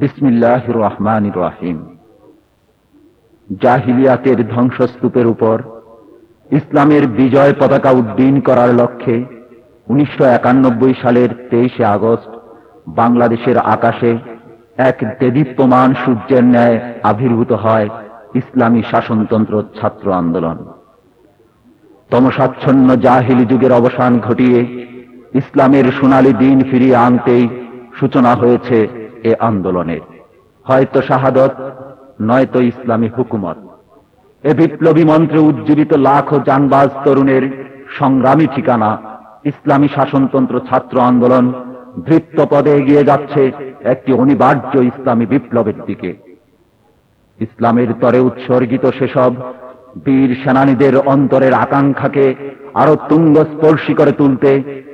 বিসমিল্লাহ রহমান রাহিম। জাহিলিয়াতের ধ্বংসস্তূপের উপর ইসলামের বিজয় পতাকা উড্ডীন করার লক্ষ্যে উনিশশো সালের তেইশে আগস্ট বাংলাদেশের আকাশে এক দেদীপ্যমান সূর্যের ন্যায় আবির্ভূত হয় ইসলামী শাসনতন্ত্র ছাত্র আন্দোলন। তমসাচ্ছন্ন জাহিলি যুগের অবসান ঘটিয়ে ইসলামের সোনালী দিন ফিরিয়ে আনতেই সূচনা হয়েছে এ আন্দোলনের। হয়তো শাহাদত, নয়তো ইসলামী হুকুমত। এ বিপ্লবী মন্ত্রে উজ্জীবিত লাখ জানবাজ তরুণের সংগ্রামী ঠিকানা, ইসলামী শাসনতন্ত্র ছাত্র আন্দোলন বৃত্ত পদে এগিয়ে যাচ্ছে একটি অনিবার্য ইসলামী বিপ্লবের দিকে। ইসলামের তরে উৎসর্গিত সেসব বীর সেনানীদের অন্তরের আকাঙ্ক্ষাকে আরও তুঙ্গ স্পর্শী করে তুলতে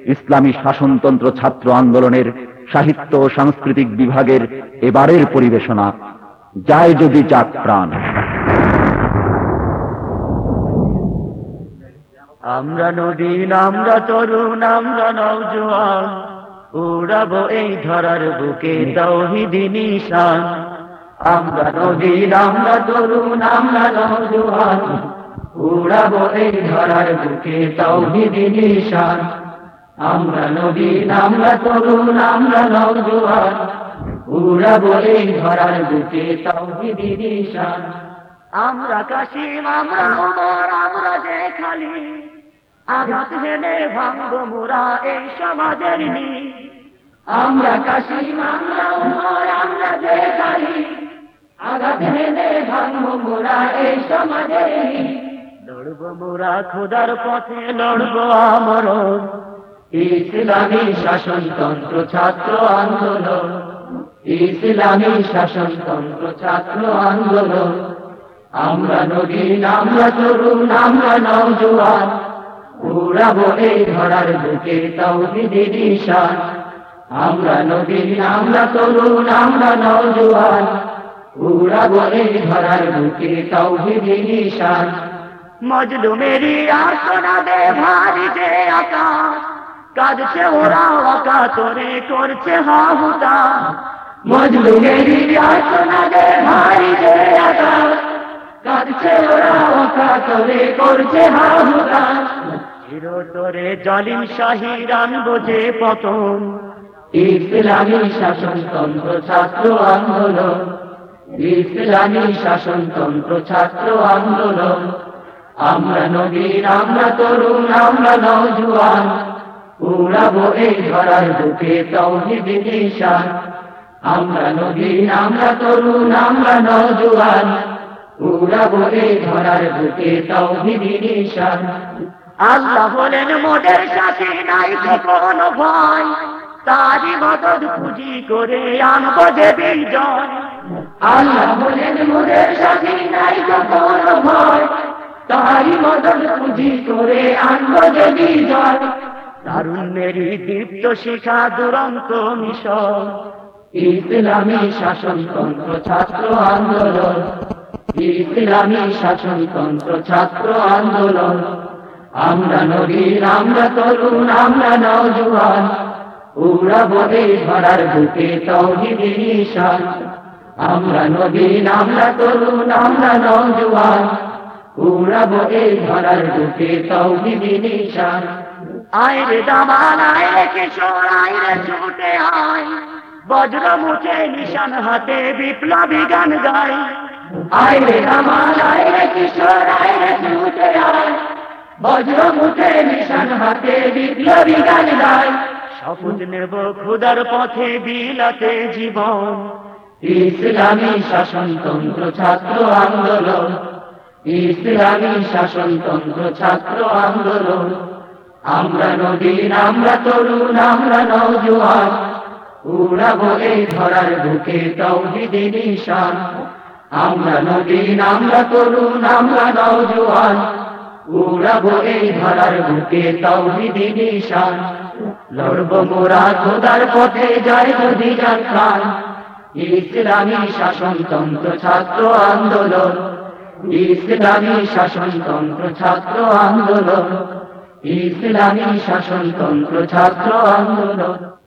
ইসলামী শাসনতন্ত্র ছাত্র আন্দোলনের সাহিত্য সাংস্কৃতিক বিভাগের এবারের পরিবেশনা যায় যদি যাক প্রাণ। আমরা নদীন আমরা তরুণ, আমরা নওজোয়ান উড়াবো এই ধরার বুকে তৌহিদি নিশান। আমরা নদীন আমরা তরুণ, আমরা নওজোয়ান উড়াবো এই ধরার বুকে তৌহিদি নিশান। আমরা নদীন আমরা তরুণ, আমরা নওজোয়ান উড়াবো এই ধরার বুকে তৌহিদি নিশান। আমরা কাশিম, আমরা উমর আমরা যে খালি। আঘাত হেনে ভাঙ্গ মোরা এই সমাজের নি আমরা কাশিম, আমরা উমর আমরা যে খালি। আঘাত হেনে ভাঙ্গ মোরা এই সমাজের নি লড়বো মোরা খোদার পথে, লড়বো আমরণ। ইসলামী শাসনতন্ত্র ছাত্র আন্দোলন। ইসলামী শাসনতন্ত্র ছাত্র আন্দোলন। আমরা নবীন, আমরা তরুণ, আমরা নওজোয়ান। উড়াবো এই ধরার বুকে তৌহিদি নিশান আমরা নবীন, আমরা তরুণ, আমরা নওজোয়ান। উড়াবো এই ধরার বুকে তৌহিদি নিশান মজলুমেরি আসনা দে ভারী যে আকাশ। কাঁদছে ওরা ওকা তোরে করছে হাহুতা মজলুমেরি আসনা দে ভারী যে আকাশ কাঁদছে ওরা ওকা তোরে করছে হাহুতা জালিম বোঝে পতন। ইসলামী শাসনতন্ত্র ছাত্র আন্দোলন। ইসলামী শাসনতন্ত্র ছাত্র আন্দোলন। আমরা নবীন আমরা তরুণ, আমরা নওজোয়ান। উড়াবো এই ধরার বুকে তৌহিদি নিশান। আমরা নবীন আমরা তরুণ আমরা নওজোয়ান উড়াবো এই ধরার বুকে তৌহিদি নিশান। আল্লাহ হলেন মোদের সাথে নাই কোনো ভয়। তারি মদত পুঁজি করে আনব যে বিজয়। আল্লাহ হলেন মোদের সাথে নাই কোনো ভয়। তারি মদত পুঁজি করে আনব যে বিজয়। তারুণ্যেরই দীপ্ত শিখা দুরন্ত মিশন। ইসলামী শাসনতন্ত্র ছাত্র আন্দোলন। ইসলামী শাসনতন্ত্র ছাত্র আন্দোলন। আমরা নবীন আমরা তরুণ, আমরা নওজোয়ান। উড়াবো এই ধরার বুকে তৌহিদি নিশান। আমরা নবীন, আমরা তরুণ, আমরা নওজোয়ান। উড়াবো এই ধরার বুকে তৌহিদি নিশান। আইরে দামান আইরে কিশোর, আইরে ছুটে আয় বজ্র মুঠে নিশান হাতে বিপ্লবী গান গায় আইরে দামান আইরে কিশোর, আইরে ছুটে আয় বজ্র মুঠে নিশান হাতে বিপ্লবী গান গায় শপথ নেব খুদার পথে বিলাতে জীবন। ইসলামী শাসনতন্ত্র ছাত্র আন্দোলন। ইসলামী শাসনতন্ত্র ছাত্র আন্দোলন। আমরা নদীন আমরা তরুণ, আমরা নওজোয়ান। উড়াবো এই ধরার বুকে তৌহিদি নিশান। আমরা নদীন আমরা তরুণ, আমরা নওজোয়ান। উড়াবো এই ধরার বুকে তৌহিদি নিশান। লড়বো মোরা খোদার পথে যায় যদি যান ইসলামী শাসনতন্ত্র ছাত্র আন্দোলন। ইসলামী শাসনতন্ত্র ছাত্র আন্দোলন। ইসলামী শাসনতন্ত্র ছাত্র আন্দোলন।